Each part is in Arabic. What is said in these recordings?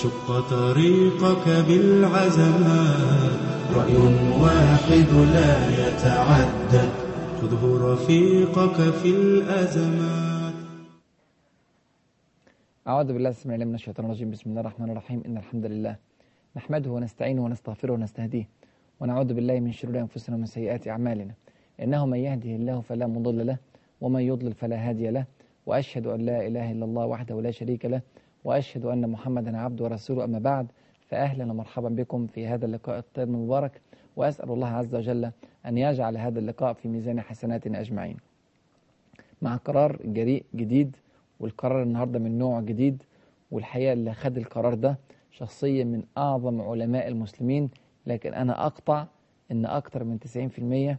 شق طريقك بالعزمات رأي واحد لا يتعدد خذه رفيقك في الأزمات أعوذ بالله السميع العليم من الشيطان الرجيم. بسم الله الرحمن الرحيم. إن الحمد لله نحمده ونستعينه ونستغفره ونستهديه ونعوذ بالله من شرور أنفسنا ومن سيئات أعمالنا. إنه من يهده الله فلا مضل له ومن يضلل فلا هادي له وأشهد أن لا إله إلا الله وحده لا شريك له وأشهد أن محمدا عبده ورسوله. أما بعد فأهلا ومرحبا بكم في هذا اللقاء الطيب المبارك وأسأل الله عز وجل أن يجعل هذا اللقاء في ميزان حسناتنا أجمعين. مع قرار جريء جديد والقرار النهاردة من نوع جديد والحقيقة اللي خد القرار ده شخصية من أعظم علماء المسلمين لكن أنا أقطع أن أكثر من 90%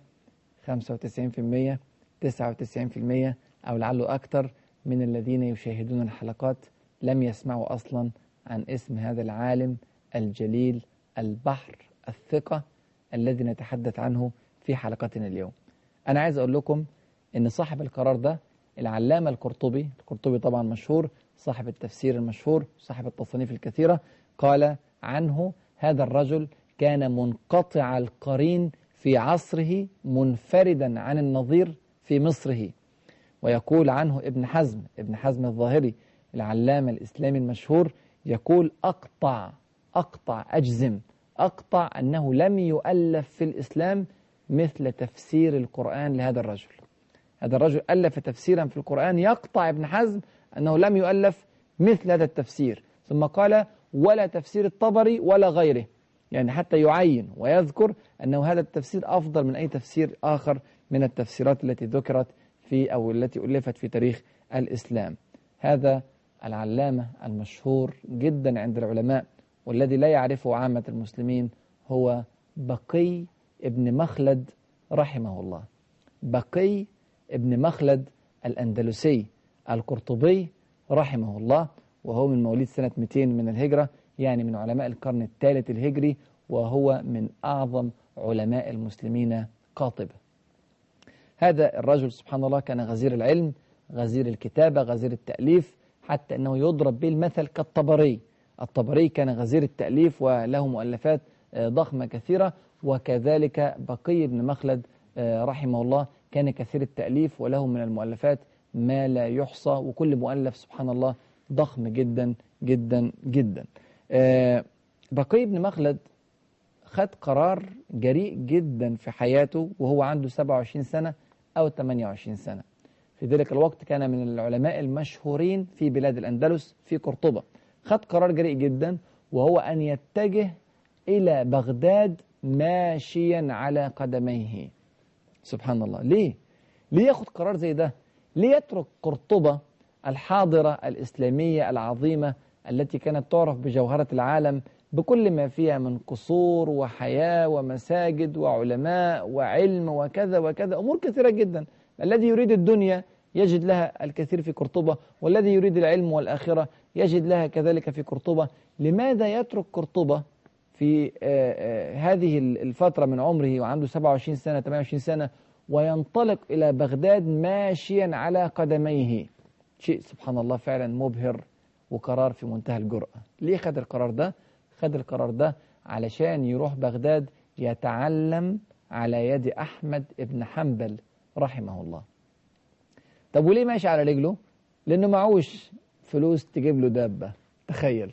95% 99% أو لعله أكثر من الذين يشاهدون الحلقات لم يسمعوا أصلا عن اسم هذا العالم الجليل البحر الثقة الذي نتحدث عنه في حلقتنا اليوم. أنا عايز أقول لكم أن صاحب القرار ده العلامة القرطبي القرطبي طبعا مشهور صاحب التفسير المشهور صاحب التصانيف الكثيرة قال عنه هذا الرجل كان منقطع القرين في عصره منفردا عن النظير في مصره. ويقول عنه ابن حزم ابن حزم الظاهري العلامة الإسلامي المشهور يقول أقطع أقطع أجزم. أقطع أنه لم يؤلف في الإسلام مثل تفسير القرآن لهذا الرجل. هذا الرجل ألف تفسيرا في القرآن يقطع ابن حزم أنه لم يؤلف مثل هذا التفسير. ثم قال ولا تفسير الطبري ولا غيره. يعني حتى يعين ويذكر أنه هذا التفسير أفضل من أي تفسير آخر من التفسيرات التي ذكرت في أو التي ألفت في تاريخ الإسلام. هذا العلامة المشهور جدا عند العلماء والذي لا يعرفه عامة المسلمين هو بقي ابن مخلد رحمه الله. بقي ابن مخلد الأندلسي القرطبي رحمه الله وهو من مواليد سنة 200 من الهجرة يعني من علماء القرن الثالث الهجري وهو من أعظم علماء المسلمين قاطبة هذا الرجل سبحان الله كان غزير العلم غزير الكتابة غزير التأليف حتى أنه يضرب به المثل كالطبري. الطبري كان غزير التأليف وله مؤلفات ضخمة كثيرة وكذلك بقي بن مخلد رحمه الله كان كثير التأليف وله من المؤلفات ما لا يحصى وكل مؤلف سبحان الله ضخم جدا جدا جدا. بقي بن مخلد خد قرار جريء جدا في حياته وهو عنده 27 سنة أو 28 سنة. في ذلك الوقت كان من العلماء المشهورين في بلاد الأندلس في قرطبة خد قرار جريء جدا وهو أن يتجه إلى بغداد ماشيا على قدميه سبحان الله ليه؟ ليه ياخد قرار زي ده؟ ليه يترك قرطبة الحاضرة الإسلامية العظيمة التي كانت تعرف بجوهرة العالم بكل ما فيها من قصور وحياة ومساجد وعلماء وعلم وكذا وكذا أمور كثيرة جدا الذي يريد الدنيا يجد لها الكثير في قرطبة والذي يريد العلم والآخرة يجد لها كذلك في قرطبة. لماذا يترك قرطبة في هذه الفترة من عمره وعنده 27 سنة 28 سنة وينطلق إلى بغداد ماشيا على قدميه؟ شيء سبحان الله فعلا مبهر وقرار في منتهى الجرأة. ليه خد القرار ده؟ خد القرار ده علشان يروح بغداد يتعلم على يد أحمد ابن حنبل. رحمه الله طب وليه ماشي على رجله؟ لأنه معوش فلوس تجيب له دابة. تخيل.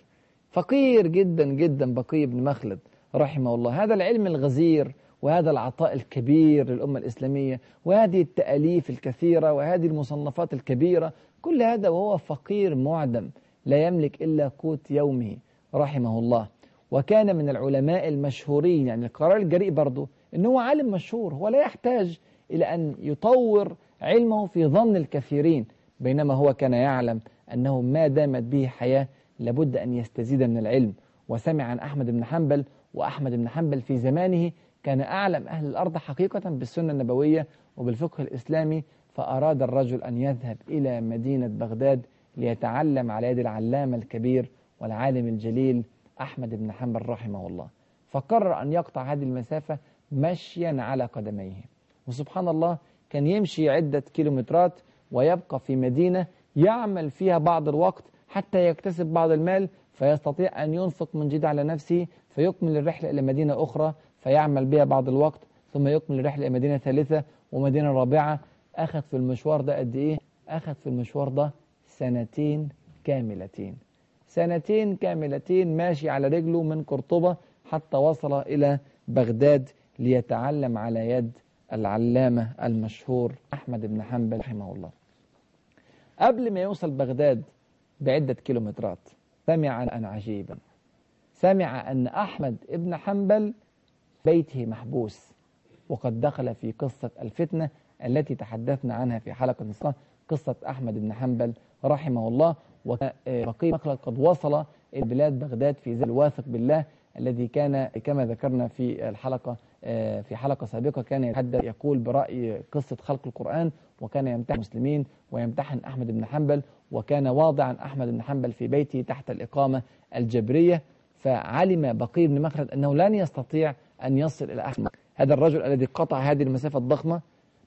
فقير جدا جدا بقي بن مخلد رحمه الله هذا العلم الغزير وهذا العطاء الكبير للأمة الإسلامية وهذه التأليف الكثيرة وهذه المصنفات الكبيرة كل هذا وهو فقير معدم لا يملك إلا قوت يومه رحمه الله وكان من العلماء المشهورين يعني القرار الجريء برضه أنه عالم مشهور هو لا يحتاج إلى أن يطور علمه في ظن الكثيرين بينما هو كان يعلم أنه ما دامت به حياة لابد أن يستزيد من العلم. وسمع عن أحمد بن حنبل وأحمد بن حنبل في زمانه كان أعلم أهل الأرض حقيقة بالسنة النبوية وبالفقه الإسلامي فأراد الرجل أن يذهب إلى مدينة بغداد ليتعلم على يد العلامة الكبير والعالم الجليل أحمد بن حنبل رحمه الله. فقرر أن يقطع هذه المسافة مشيا على قدميه. وسبحان الله كان يمشي عدة كيلومترات ويبقى في مدينة يعمل فيها بعض الوقت حتى يكتسب بعض المال فيستطيع أن ينفق من جديد على نفسه فيكمل الرحلة إلى مدينة أخرى فيعمل بها بعض الوقت ثم يكمل الرحلة إلى مدينة ثالثة ومدينة رابعة أخذ في المشوار ده قد إيه؟ أخذ في المشوار ده سنتين كاملتين سنتين كاملتين ماشي على رجله من قرطبة حتى وصل إلى بغداد ليتعلم على يد العلامة المشهور أحمد بن حنبل رحمه الله. قبل ما يوصل بغداد بعدة كيلومترات سمع أن عجيبا. سمع أن أحمد بن حنبل بيته محبوس وقد دخل في قصة الفتنة التي تحدثنا عنها في حلقة نصف قصة أحمد بن حنبل رحمه الله. وبقي مخلد قد وصل إلى بلاد بغداد في ذلك الواثق بالله الذي كان كما ذكرنا في الحلقة في حلقة سابقة كان يتحدث يقول برأي قصة خلق القرآن وكان يمتحن المسلمين ويمتحن أحمد بن حنبل وكان واضعا أحمد بن حنبل في بيته تحت الإقامة الجبرية فعلم بقي بن مخلد أنه لن يستطيع أن يصل إلى أحمد. هذا الرجل الذي قطع هذه المسافة الضخمة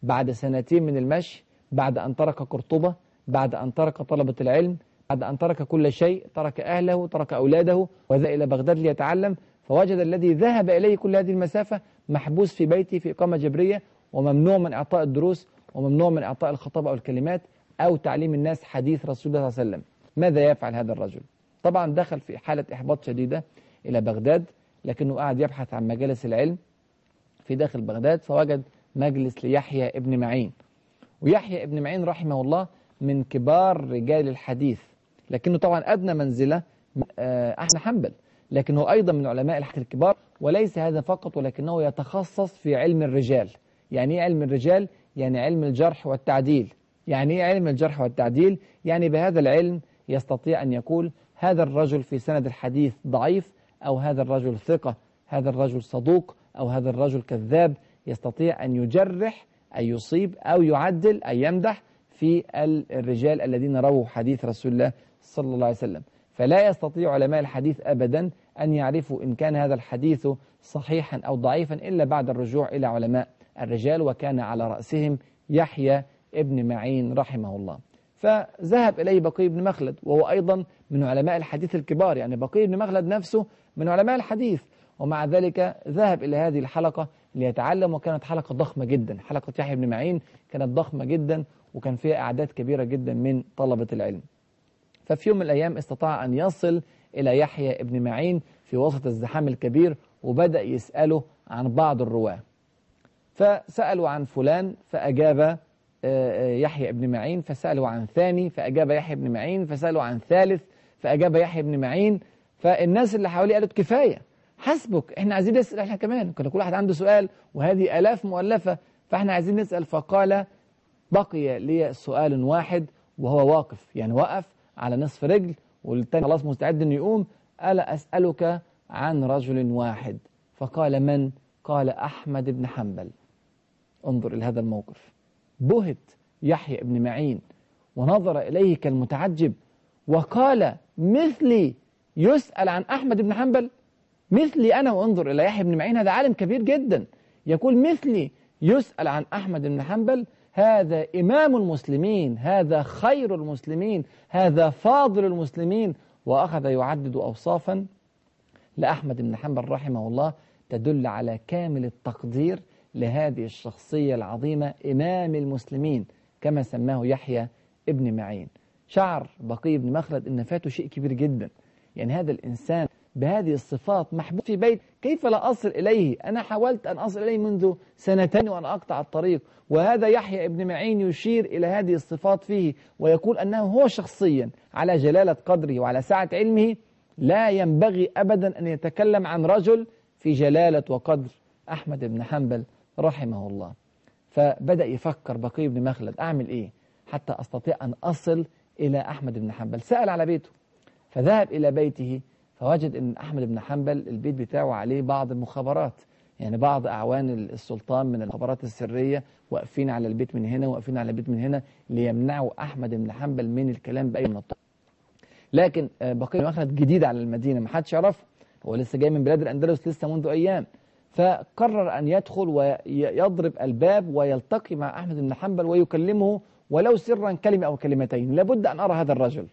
بعد سنتين من المشي بعد أن ترك قرطبة بعد أن ترك طلبة العلم بعد أن ترك كل شيء ترك أهله ترك أولاده وذهب إلى بغداد ليتعلم. فوجد الذي ذهب إليه كل هذه المسافة محبوس في بيته في إقامة جبرية وممنوع من إعطاء الدروس وممنوع من إعطاء الخطاب أو الكلمات أو تعليم الناس حديث رسول الله صلى الله عليه وسلم. ماذا يفعل هذا الرجل؟ طبعا دخل في حالة إحباط شديدة إلى بغداد لكنه قاعد يبحث عن مجالس العلم في داخل بغداد فوجد مجلس ليحيى ابن معين. ويحيى ابن معين رحمه الله من كبار رجال الحديث لكنه طبعا أدنى منزلة أحمد حنبل. لكنه أيضا من علماء الحديث الكبار وليس هذا فقط ولكنه يتخصص في علم الرجال يعني إيه علم الرجال؟ يعني علم الجرح والتعديل يعني إيه علم الجرح والتعديل؟ يعني بهذا العلم يستطيع أن يقول هذا الرجل في سند الحديث ضعيف أو هذا الرجل ثقة هذا الرجل صدوق أو هذا الرجل كذاب يستطيع أن يجرح أن يصيب أو يعدل أن يمدح في الرجال الذين رووا حديث رسول الله صلى الله عليه وسلم فلا يستطيع علماء الحديث أبدا أن يعرفوا إن كان هذا الحديث صحيحا أو ضعيفا إلا بعد الرجوع إلى علماء الرجال وكان على رأسهم يحيى ابن معين رحمه الله. فذهب إليه بقي بن مخلد وهو أيضا من علماء الحديث الكبار يعني بقي بن مخلد نفسه من علماء الحديث. ومع ذلك ذهب إلى هذه الحلقة ليتعلم وكانت حلقة ضخمة جدا. حلقة يحيى بن معين كانت ضخمة جدا وكان فيها أعداد كبيرة جدا من طلبة العلم. ففي يوم من الأيام استطاع أن يصل إلى يحيى ابن معين في وسط الزحام الكبير وبدأ يسأله عن بعض الرواة. فسألوا عن فلان فأجاب يحيى ابن معين فسألوا عن ثاني فأجاب يحيى ابن معين فسألوا عن ثالث فأجاب يحيى ابن معين. فالناس اللي حواليه قالت كفاية حسبك إحنا عايزين نسأل إحنا كمان. كان كل واحد عنده سؤال وهذه آلاف مؤلفة فإحنا عايزين نسأل. فقال بقي لي سؤال واحد وهو واقف يعني وقف على نصف رجل والتاني خلاص مستعد إنه يقوم ألا أسألك عن رجل واحد؟ فقال من؟ قال أحمد بن حنبل. انظر إلى هذا الموقف. بهت يحيى بن معين ونظر إليه كالمتعجب وقال مثلي يسأل عن أحمد بن حنبل؟ مثلي أنا؟ وانظر إلى يحيى بن معين هذا عالم كبير جدا. يقول مثلي يسأل عن أحمد بن حنبل؟ هذا إمام المسلمين هذا خير المسلمين هذا فاضل المسلمين. وأخذ يعدد أوصافا لأحمد بن حنبل رحمه الله تدل على كامل التقدير لهذه الشخصية العظيمة إمام المسلمين كما سماه يحيى ابن معين. شعر بقي بن مخلد أن فاته شيء كبير جدا. يعني هذا الإنسان بهذه الصفات محبوب في بيت كيف لا أصل إليه؟ أنا حاولت أن أصل إليه منذ سنتين وأنا أقطع الطريق. وهذا يحيى ابن معين يشير إلى هذه الصفات فيه ويقول أنه هو شخصيا على جلالة قدره وعلى سعة علمه لا ينبغي أبدا أن يتكلم عن رجل في جلالة وقدر. أحمد بن حنبل رحمه الله. فبدأ يفكر بقي بن مخلد أعمل إيه؟ حتى أستطيع أن أصل إلى أحمد بن حنبل. سأل على بيته فذهب إلى بيته فوجد أن أحمد بن حنبل البيت بتاعه عليه بعض المخابرات. يعني بعض أعوان السلطان من المخابرات السرية واقفين على البيت من هنا واقفين على البيت من هنا ليمنعوا أحمد بن حنبل من الكلام بأي من الطرق لكن بقي مخلد جديد على المدينة ما حدش يعرفه. هو لسه جاي من بلاد الأندلس لسه منذ أيام. فقرر أن يدخل ويضرب الباب ويلتقي مع أحمد بن حنبل ويكلمه ولو سرا كلمة أو كلمتين. لابد أن أرى هذا الرجل.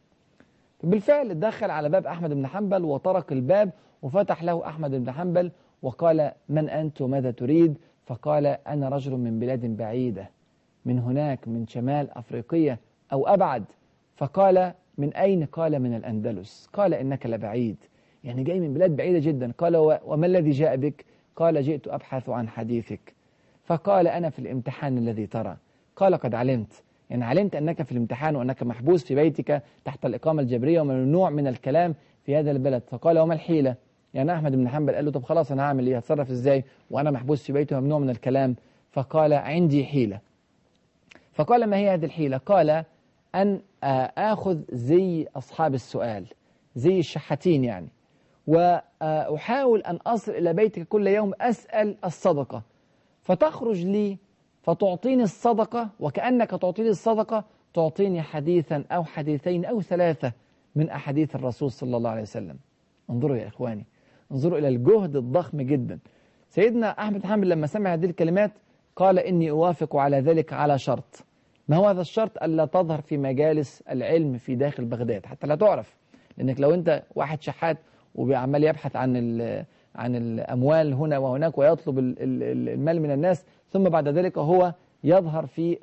بالفعل دخل على باب أحمد بن حنبل وطرق الباب وفتح له أحمد بن حنبل وقال من أنت وماذا تريد؟ فقال أنا رجل من بلاد بعيدة من هناك من شمال أفريقيا أو أبعد. فقال من أين؟ قال من الأندلس. قال إنك لبعيد. يعني جاي من بلاد بعيدة جدا. قال وما الذي جاء بك؟ قال جئت أبحث عن حديثك. فقال أنا في الامتحان الذي ترى. قال قد علمت. يعني علمت أنك في الامتحان وأنك محبوس في بيتك تحت الإقامة الجبرية وممنوع من الكلام في هذا البلد. فقال وما الحيلة؟ يعني أحمد بن حنبل قال له طب خلاص أنا هعمل إيه؟ هتصرف إزاي؟ وأنا محبوس في بيتي وممنوع من الكلام. فقال عندي حيلة. فقال ما هي هذه الحيلة؟ قال أن آخذ زي أصحاب السؤال زي الشحاتين يعني وأحاول أن أصل إلى بيتك كل يوم أسأل الصدقة فتخرج لي فتعطيني الصدقة وكأنك تعطيني الصدقة تعطيني حديثا أو حديثين أو ثلاثة من أحاديث الرسول صلى الله عليه وسلم. انظروا يا إخواني انظروا إلى الجهد الضخم جدا. سيدنا أحمد حامد لما سمع هذه الكلمات قال إني أوافق على ذلك على شرط. ما هو هذا الشرط؟ ألا تظهر في مجالس العلم في داخل بغداد حتى لا تعرف. لأنك لو أنت واحد شحات وبيعمل يبحث عن عن الأموال هنا وهناك ويطلب المال من الناس ثم بعد ذلك هو يظهر في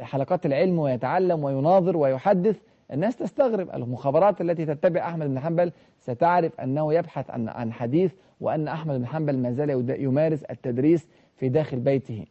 حلقات العلم ويتعلم ويناظر ويحدث. الناس تستغرب المخابرات التي تتبع أحمد بن حنبل ستعرف أنه يبحث عن عن حديث وأن أحمد بن حنبل ما زال يمارس التدريس في داخل بيته.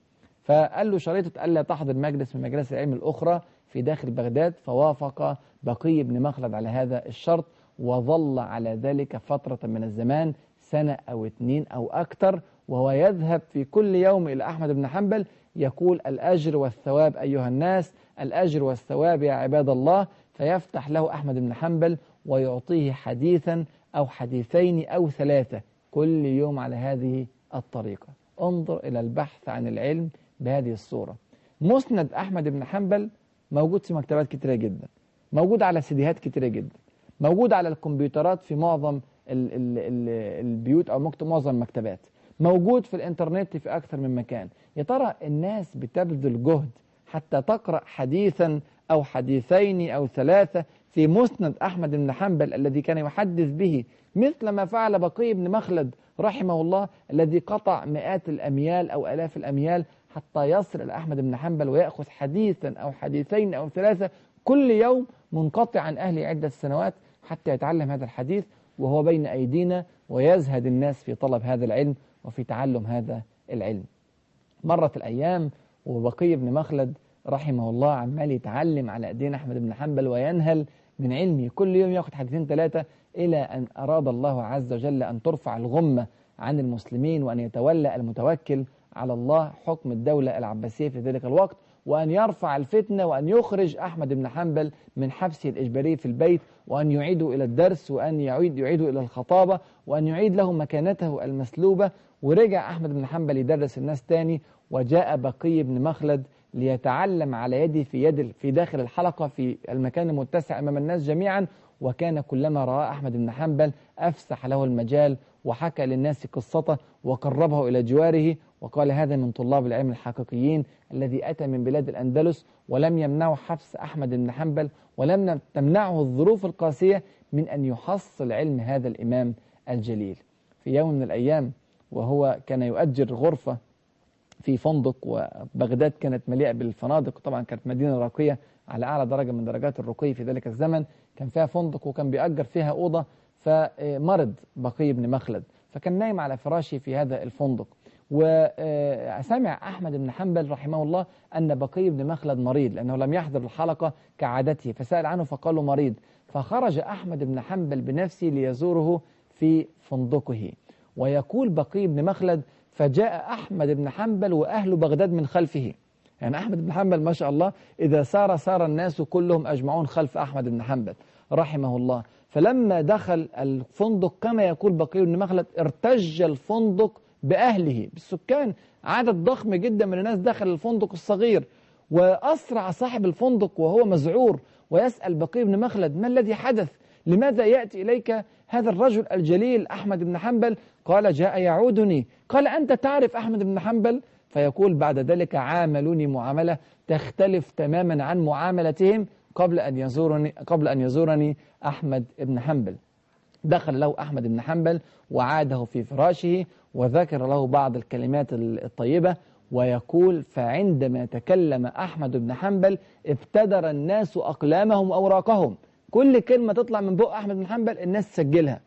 فقال له شريطة ألا تحضر مجلس من مجالس العلم الأخرى في داخل بغداد فوافق بقي بن مخلد على هذا الشرط وظل على ذلك فترة من الزمان سنة أو اثنين أو أكثر وهو يذهب في كل يوم إلى أحمد بن حنبل يقول الأجر والثواب أيها الناس الأجر والثواب يا عباد الله. فيفتح له أحمد بن حنبل ويعطيه حديثا أو حديثين أو ثلاثة كل يوم على هذه الطريقة. انظر إلى البحث عن العلم بهذه الصورة. مسند أحمد بن حنبل موجود في مكتبات كتيرة جدا موجود على سيديهات كتيرة جدا موجود على الكمبيوترات في معظم ال ال ال البيوت أو معظم المكتبات. موجود في الإنترنت في أكثر من مكان. يا ترى الناس بتبذل جهد حتى تقرأ حديثا أو حديثين أو ثلاثة في مسند أحمد بن حنبل الذي كان يحدث به مثل ما فعل بقي بن مخلد رحمه الله الذي قطع مئات الأميال أو ألاف الأميال حتى يصل إلى أحمد بن حنبل ويأخذ حديثا أو حديثين أو ثلاثة كل يوم منقطع عن أهله عدة سنوات حتى يتعلم هذا الحديث وهو بين أيدينا ويزهد الناس في طلب هذا العلم وفي تعلم هذا العلم. مرت الأيام وبقي بن مخلد رحمه الله عمال يتعلم على أيدين أحمد بن حنبل وينهل من علمه كل يوم ياخذ حديثين ثلاثة إلى أن أراد الله عز وجل أن ترفع الغمة عن المسلمين وأن يتولى المتوكل على الله حكم الدولة العباسية في ذلك الوقت وأن يرفع الفتنة وأن يخرج أحمد بن حنبل من حبسه الإجباري في البيت وأن يعيده إلى الدرس وأن يعيد يعيده إلى الخطابة وأن يعيد له مكانته المسلوبة ورجع أحمد بن حنبل يدرس الناس تاني وجاء بقي بن مخلد ليتعلم على يده في يد في داخل الحلقة في المكان المتسع أمام الناس جميعا وكان كلما رأى أحمد بن حنبل أفسح له المجال وحكى للناس قصته وقربه إلى جواره وقال هذا من طلاب العلم الحقيقيين الذي أتى من بلاد الأندلس ولم يمنعه حبس أحمد بن حنبل ولم تمنعه الظروف القاسية من أن يحصل علم هذا الإمام الجليل. في يوم من الأيام وهو كان يؤجر غرفة في فندق وبغداد كانت مليئة بالفنادق. طبعا كانت مدينة راقية على أعلى درجة من درجات الرقي في ذلك الزمن. كان فيها فندق وكان بيأجر فيها أوضة فمرض بقي بن مخلد. فكان نايم على فراشه في هذا الفندق. وسمع أحمد بن حنبل رحمه الله أن بقي بن مخلد مريض لأنه لم يحضر الحلقة كعادته فسأل عنه فقال له مريض. فخرج أحمد بن حنبل بنفسه ليزوره في فندقه. ويقول بقي بن مخلد فجاء أحمد بن حنبل وأهل بغداد من خلفه. يعني أحمد بن حنبل ما شاء الله إذا سار سار الناس كلهم أجمعون خلف أحمد بن حنبل رحمه الله. فلما دخل الفندق كما يقول بقي بن مخلد ارتج الفندق بأهله بالسكان. عدد ضخم جدا من الناس دخل الفندق الصغير. وأسرع صاحب الفندق وهو مزعور ويسأل بقي بن مخلد ما الذي حدث؟ لماذا يأتي إليك هذا الرجل الجليل أحمد بن حنبل؟ قال جاء يعودني. قال أنت تعرف أحمد بن حنبل؟ فيقول بعد ذلك عاملوني معاملة تختلف تماما عن معاملتهم قبل أن يزورني قبل أن يزورني أحمد بن حنبل. دخل له أحمد بن حنبل وعاده في فراشه وذكر له بعض الكلمات الطيبة ويقول فعندما تكلم أحمد بن حنبل ابتدر الناس أقلامهم وأوراقهم. كل كلمة تطلع من بق أحمد بن حنبل الناس تسجلها.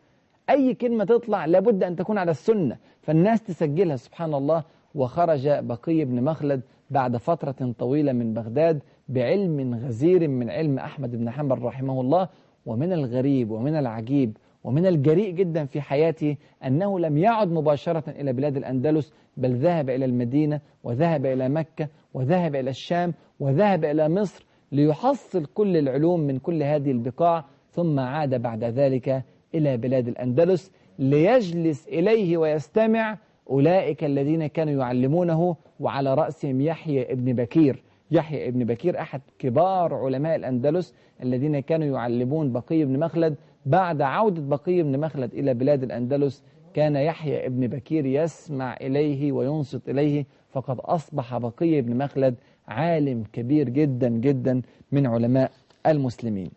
أي كلمة تطلع لابد أن تكون على السنة. فالناس تسجلها سبحان الله. وخرج بقي بن مخلد بعد فترة طويلة من بغداد بعلم غزير من علم أحمد بن حنبل رحمه الله. ومن الغريب ومن العجيب ومن الجريء جدا في حياته أنه لم يعد مباشرة إلى بلاد الأندلس بل ذهب إلى المدينة وذهب إلى مكة وذهب إلى الشام وذهب إلى مصر ليحصل كل العلوم من كل هذه البقاع ثم عاد بعد ذلك إلى بلاد الأندلس ليجلس إليه ويستمع أولئك الذين كانوا يعلمونه وعلى رأسهم يحيى ابن بكير. يحيى ابن بكير أحد كبار علماء الأندلس الذين كانوا يعلمون بقي بن مخلد. بعد عودة بقي بن مخلد إلى بلاد الأندلس كان يحيى ابن بكير يسمع إليه وينصت إليه فقد أصبح بقي بن مخلد عالم كبير جدا جدا من علماء المسلمين.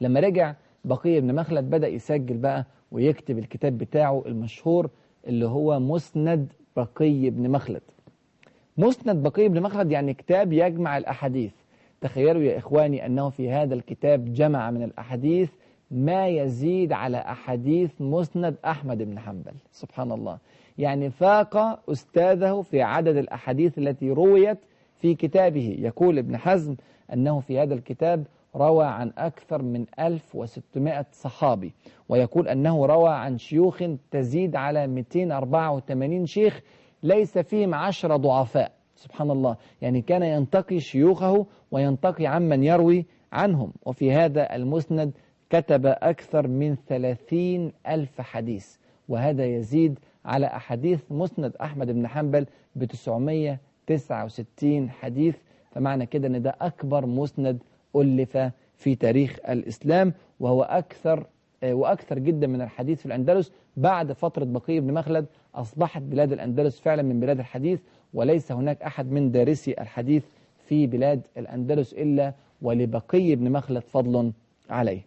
لما رجع بقي بن مخلد بدأ يسجل بقى ويكتب الكتاب بتاعه المشهور اللي هو مسند بقي بن مخلد. مسند بقي بن مخلد يعني كتاب يجمع الأحاديث. تخيلوا يا إخواني أنه في هذا الكتاب جمع من الأحاديث ما يزيد على أحاديث مسند أحمد بن حنبل. سبحان الله. يعني فاق أستاذه في عدد الأحاديث التي رويت في كتابه. يقول ابن حزم أنه في هذا الكتاب روى عن أكثر من 1600 صحابي ويقول أنه روى عن شيوخ تزيد على 284 شيخ ليس فيهم عشر ضعفاء. سبحان الله. يعني كان ينتقي شيوخه وينتقي عمن يروي عنهم. وفي هذا المسند كتب أكثر من ثلاثين ألف حديث. وهذا يزيد على أحاديث مسند أحمد بن حنبل ب 969 حديث. فمعنى كده أن ده أكبر مسند ألف في تاريخ الإسلام وهو أكثر وأكثر جدا من الحديث في الأندلس. بعد فترة بقية بن مخلد أصبحت بلاد الأندلس فعلا من بلاد الحديث وليس هناك أحد من دارسي الحديث في بلاد الأندلس إلا ولبقي بن مخلد فضل عليه.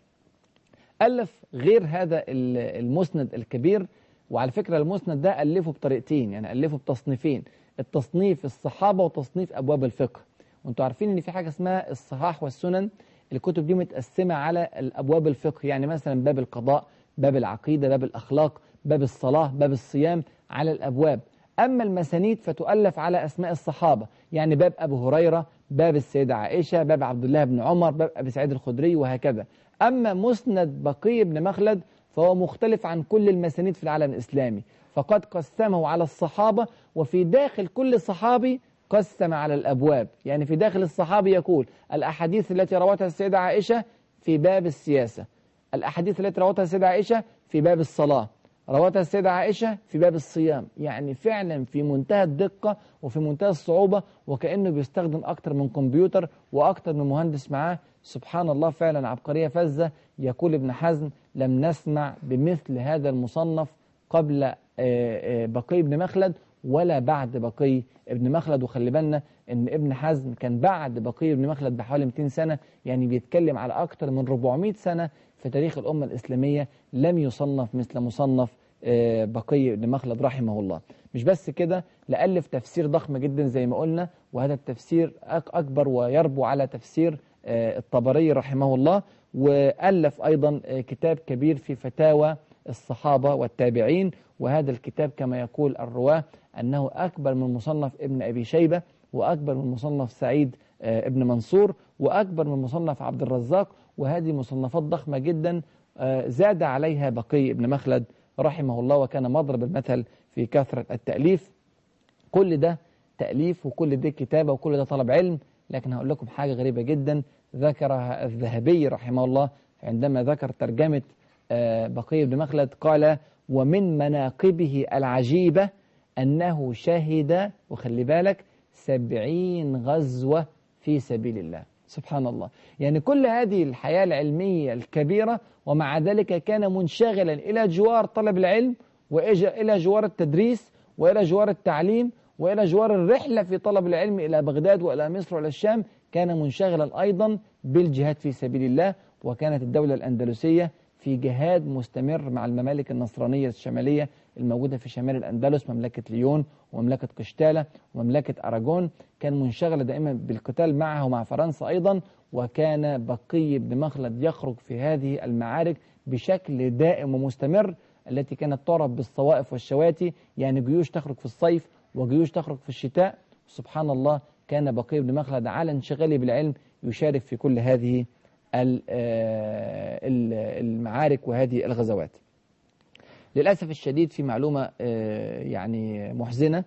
ألف غير هذا المسند الكبير وعلى فكرة المسند ده ألفه بطريقتين يعني ألفه بتصنيفين التصنيف الصحابة وتصنيف أبواب الفقه. وانتوا عارفين ان في حاجة اسمها الصحاح والسنن الكتب دي متقسمة على الأبواب الفقه يعني مثلا باب القضاء باب العقيدة باب الأخلاق باب الصلاة باب الصيام على الأبواب. أما المسانيد فتؤلف على أسماء الصحابة يعني باب أبو هريرة باب السيدة عائشة باب عبد الله بن عمر باب أبي سعيد الخدري وهكذا. أما مسند بقي بن مخلد فهو مختلف عن كل المسانيد في العالم الإسلامي. فقد قسمه على الصحابة وفي داخل كل صحابي قسم على الأبواب. يعني في داخل الصحابي يقول الأحاديث التي روتها السيدة عائشة في باب السياسة. الأحاديث التي روتها السيدة عائشة في باب الصلاة. روتها السيدة عائشة في باب الصيام. يعني فعلا في منتهى الدقة وفي منتهى الصعوبة وكأنه بيستخدم أكتر من كمبيوتر وأكتر من مهندس معاه. سبحان الله فعلا عبقرية فزة يقول ابن حزم لم نسمع بمثل هذا المصنف قبل بقي بن مخلد ولا بعد بقي ابن مخلد. وخلي بالنا إن ابن حزم كان بعد بقي ابن مخلد بحوالي 200 سنة يعني بيتكلم على أكتر من 400 سنة في تاريخ الأمة الإسلامية لم يصنف مثل مصنف بقي بن مخلد رحمه الله. مش بس كده لألف تفسير ضخم جدا زي ما قلنا وهذا التفسير أكبر ويربو على تفسير الطبري رحمه الله. وألف أيضا كتاب كبير في فتاوى الصحابة والتابعين وهذا الكتاب كما يقول الرواة أنه أكبر من مصنف ابن أبي شيبة وأكبر من مصنف سعيد ابن منصور وأكبر من مصنف عبد الرزاق وهذه مصنفات ضخمة جدا زاد عليها بقي ابن مخلد رحمه الله وكان مضرب المثل في كثرة التأليف. كل ده تأليف وكل ده كتابة وكل ده طلب علم لكن هقول لكم حاجة غريبة جدا ذكرها الذهبي رحمه الله عندما ذكر ترجمة بقي بن مخلد قال ومن مناقبه العجيبة أنه شهد وخلي بالك سبعين غزوة في سبيل الله. سبحان الله. يعني كل هذه الحياة العلمية الكبيرة ومع ذلك كان منشغلا إلى جوار طلب العلم وإلى جوار التدريس وإلى جوار التعليم وإلى جوار الرحلة في طلب العلم إلى بغداد وإلى مصر وإلى الشام. كان منشغلا أيضا بالجهاد في سبيل الله وكانت الدولة الأندلسية في جهاد مستمر مع الممالك النصرانية الشمالية الموجودة في شمال الأندلس مملكة ليون ومملكة قشتالة ومملكة أراجون كان منشغل دائما بالقتال معها ومع فرنسا أيضا وكان بقي بن مخلد يخرج في هذه المعارك بشكل دائم ومستمر التي كانت تعرف بالصوائف والشواتي. يعني جيوش تخرج في الصيف وجيوش تخرج في الشتاء. سبحان الله كان بقي بن مخلد على انشغاله بالعلم يشارك في كل هذه المعارك وهذه الغزوات. للأسف الشديد في معلومة يعني محزنة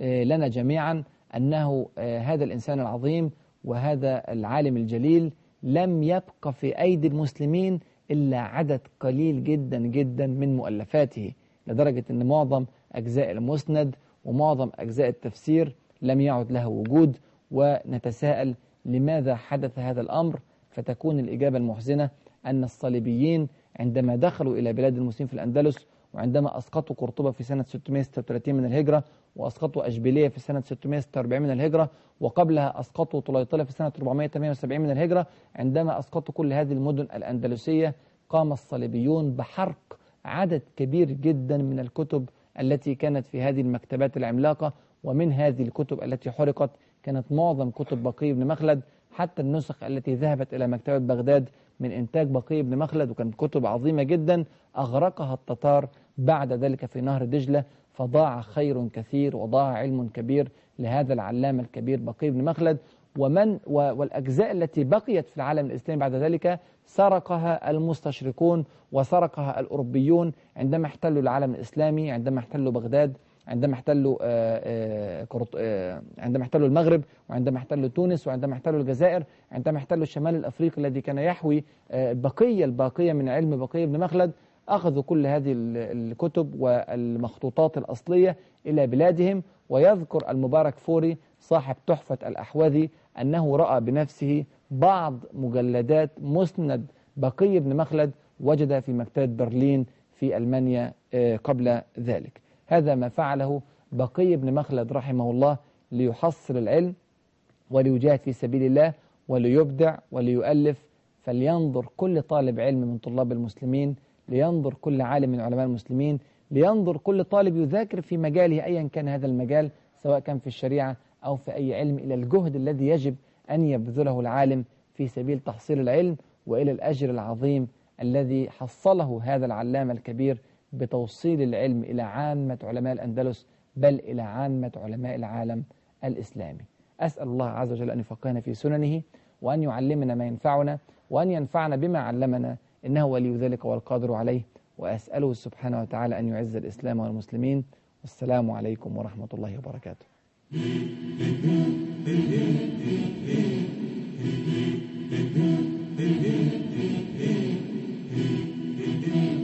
لنا جميعا أنه هذا الإنسان العظيم وهذا العالم الجليل لم يبق في أيدي المسلمين إلا عدد قليل جدا جدا من مؤلفاته لدرجة أن معظم أجزاء المسند ومعظم أجزاء التفسير لم يعد له وجود ونتساءل لماذا حدث هذا الأمر؟ فتكون الإجابة المحزنة أن الصليبيين عندما دخلوا إلى بلاد المسلمين في الأندلس وعندما أسقطوا قرطبة في سنة 636 من الهجرة وأسقطوا أشبيلية في سنة 646 من الهجرة وقبلها أسقطوا طليطلة في سنة 478 من الهجرة عندما أسقطوا كل هذه المدن الأندلسية قام الصليبيون بحرق عدد كبير جدا من الكتب التي كانت في هذه المكتبات العملاقة ومن هذه الكتب التي حرقت كانت معظم كتب بقي بن مخلد حتى النسخ التي ذهبت إلى مكتبة بغداد من إنتاج بقي بن مخلد وكانت كتب عظيمة جدا أغرقها التتار بعد ذلك في نهر دجلة فضاع خير كثير وضاع علم كبير لهذا العلامة الكبير بقي بن مخلد. ومن والأجزاء التي بقيت في العالم الإسلامي بعد ذلك سرقها المستشرقون وسرقها الأوروبيون عندما احتلوا العالم الإسلامي عندما احتلوا بغداد. عندما احتلوا عندما احتلوا المغرب وعندما احتلوا تونس وعندما احتلوا الجزائر عندما احتلوا الشمال الأفريقي الذي كان يحوي بقية الباقية من علم بقية بن مخلد أخذوا كل هذه الكتب والمخطوطات الأصلية إلى بلادهم ويذكر المبارك فوري صاحب تحفة الأحوذي أنه رأى بنفسه بعض مجلدات مسند بقي بن مخلد وجد في مكتبة برلين في ألمانيا قبل ذلك. هذا ما فعله بقي بن مخلد رحمه الله ليحصل العلم وليجاهد في سبيل الله وليبدع وليؤلف فلينظر كل طالب علم من طلاب المسلمين لينظر كل عالم من علماء المسلمين لينظر كل طالب يذاكر في مجاله أيا كان هذا المجال سواء كان في الشريعة أو في أي علم إلى الجهد الذي يجب أن يبذله العالم في سبيل تحصيل العلم وإلى الأجر العظيم الذي حصله هذا العلامة الكبير بتوصيل العلم إلى عامة علماء الأندلس بل إلى عامة علماء العالم الإسلامي. أسأل الله عز وجل أن يفقهنا في سننه وأن يعلمنا ما ينفعنا وأن ينفعنا بما علمنا إنه ولي ذلك والقادر عليه. وأسأله سبحانه وتعالى أن يعز الإسلام والمسلمين. والسلام عليكم ورحمة الله وبركاته.